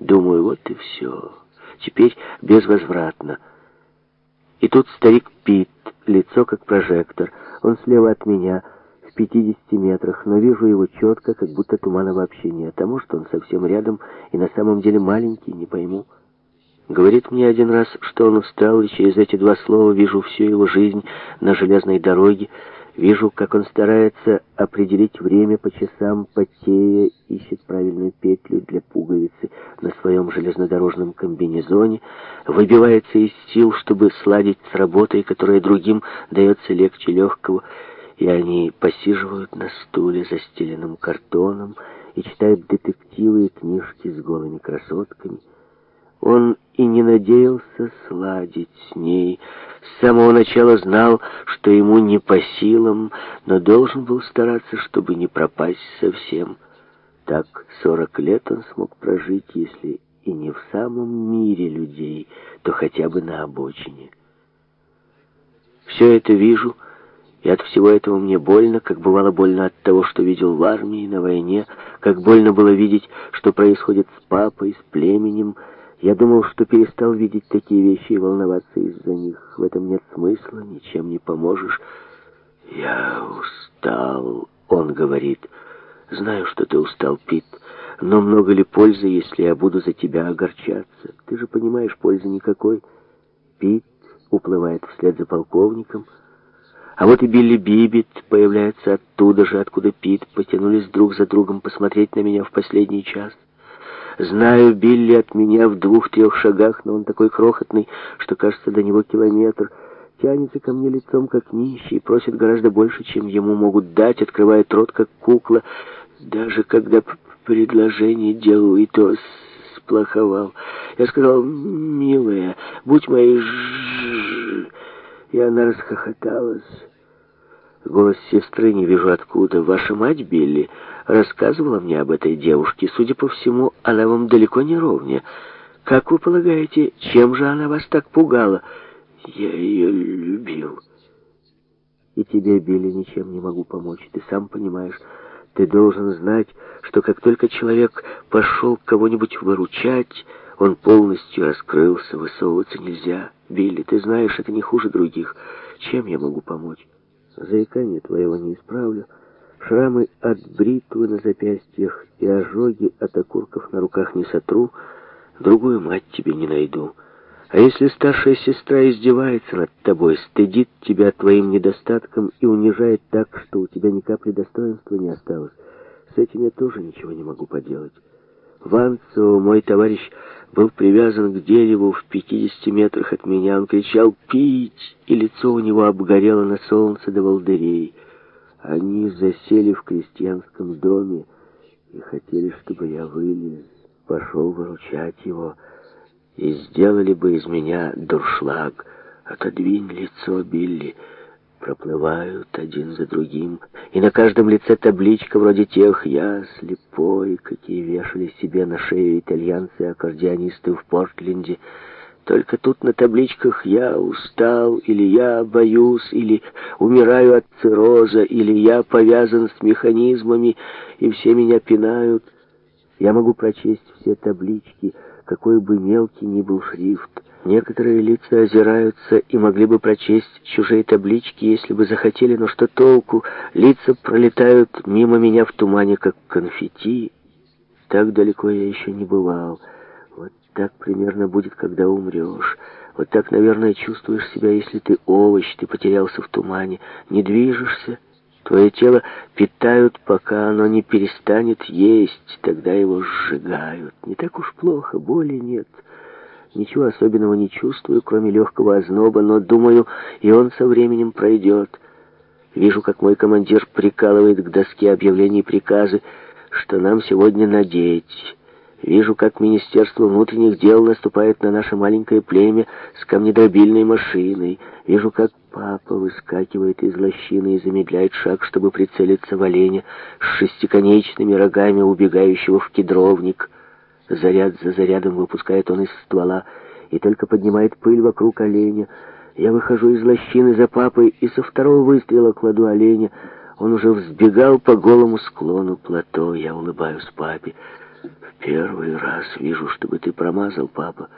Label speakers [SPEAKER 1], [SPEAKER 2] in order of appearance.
[SPEAKER 1] Думаю, вот и все. Теперь безвозвратно. И тут старик Пит, лицо как прожектор. Он слева от меня, в 50 метрах, но вижу его четко, как будто тумана вообще нет. А может, он совсем рядом и на самом деле маленький, не пойму. Говорит мне один раз, что он устал, и через эти два слова вижу всю его жизнь на железной дороге, Вижу, как он старается определить время по часам, потея, ищет правильную петлю для пуговицы на своем железнодорожном комбинезоне, выбивается из сил, чтобы сладить с работой, которая другим дается легче легкого, и они посиживают на стуле, застеленном картоном, и читают детективы и книжки с голыми красотками. Он и не надеялся сладить с ней. С самого начала знал, что ему не по силам, но должен был стараться, чтобы не пропасть совсем. Так сорок лет он смог прожить, если и не в самом мире людей, то хотя бы на обочине. Все это вижу, и от всего этого мне больно, как бывало больно от того, что видел в армии, на войне, как больно было видеть, что происходит с папой, с племенем, я думал, что перестал видеть такие вещи и волноваться из-за них. В этом нет смысла, ничем не поможешь. Я устал, он говорит. Знаю, что ты устал, Пит, но много ли пользы, если я буду за тебя огорчаться? Ты же понимаешь, пользы никакой. Пит уплывает вслед за полковником, а вот и Билли Бибит появляется оттуда же, откуда Пит потянулись друг за другом посмотреть на меня в последний час. Знаю, Билли от меня в двух-трех шагах, но он такой крохотный, что, кажется, до него километр. Тянется ко мне лицом, как нищий, просит гораздо больше, чем ему могут дать, открывает рот, как кукла. Даже когда предложение делаю, и то сплоховал. Я сказал, милая, будь моей ж... И она расхохоталась. Голос сестры, не вижу откуда. Ваша мать, Билли, рассказывала мне об этой девушке. Судя по всему, она вам далеко не ровня. Как вы полагаете, чем же она вас так пугала? Я ее любил. И тебе, Билли, ничем не могу помочь. Ты сам понимаешь, ты должен знать, что как только человек пошел кого-нибудь выручать, он полностью раскрылся, высовываться нельзя. Билли, ты знаешь, это не хуже других. Чем я могу помочь? Заикание твоего не исправлю. Шрамы от бритвы на запястьях и ожоги от окурков на руках не сотру. Другую мать тебе не найду. А если старшая сестра издевается над тобой, стыдит тебя твоим недостатком и унижает так, что у тебя ни капли достоинства не осталось, с этим я тоже ничего не могу поделать. Ванцу, мой товарищ, был привязан к дереву в 50 метрах от меня. Он кричал «Пить!» и лицо у него обгорело на солнце до волдырей. Они засели в крестьянском доме и хотели, чтобы я вылез, пошел выручать его, и сделали бы из меня дуршлаг. Отодвинь лицо, Билли, — проплывают один за другим, и на каждом лице табличка вроде тех «Я слепой», какие вешали себе на шею итальянцы-аккордеонисты в Портленде. Только тут на табличках «Я устал», или «Я боюсь», или «Умираю от цирроза», или «Я повязан с механизмами, и все меня пинают». Я могу прочесть все таблички, какой бы мелкий ни был шрифт, Некоторые лица озираются и могли бы прочесть чужие таблички, если бы захотели, но что толку? Лица пролетают мимо меня в тумане, как конфетти. Так далеко я еще не бывал. Вот так примерно будет, когда умрешь. Вот так, наверное, чувствуешь себя, если ты овощ, ты потерялся в тумане, не движешься. Твое тело питают, пока оно не перестанет есть, тогда его сжигают. Не так уж плохо, боли нет». Ничего особенного не чувствую, кроме легкого озноба, но, думаю, и он со временем пройдет. Вижу, как мой командир прикалывает к доске объявлений приказы, что нам сегодня надеть. Вижу, как Министерство внутренних дел наступает на наше маленькое племя с камнедробильной машиной. Вижу, как папа выскакивает из лощины и замедляет шаг, чтобы прицелиться в оленя с шестиконечными рогами убегающего в кедровник. Заряд за зарядом выпускает он из ствола и только поднимает пыль вокруг оленя. Я выхожу из лощины за папой и со второго выстрела кладу оленя. Он уже взбегал по голому склону плато. Я улыбаюсь папе. «В первый раз вижу, чтобы ты промазал, папа».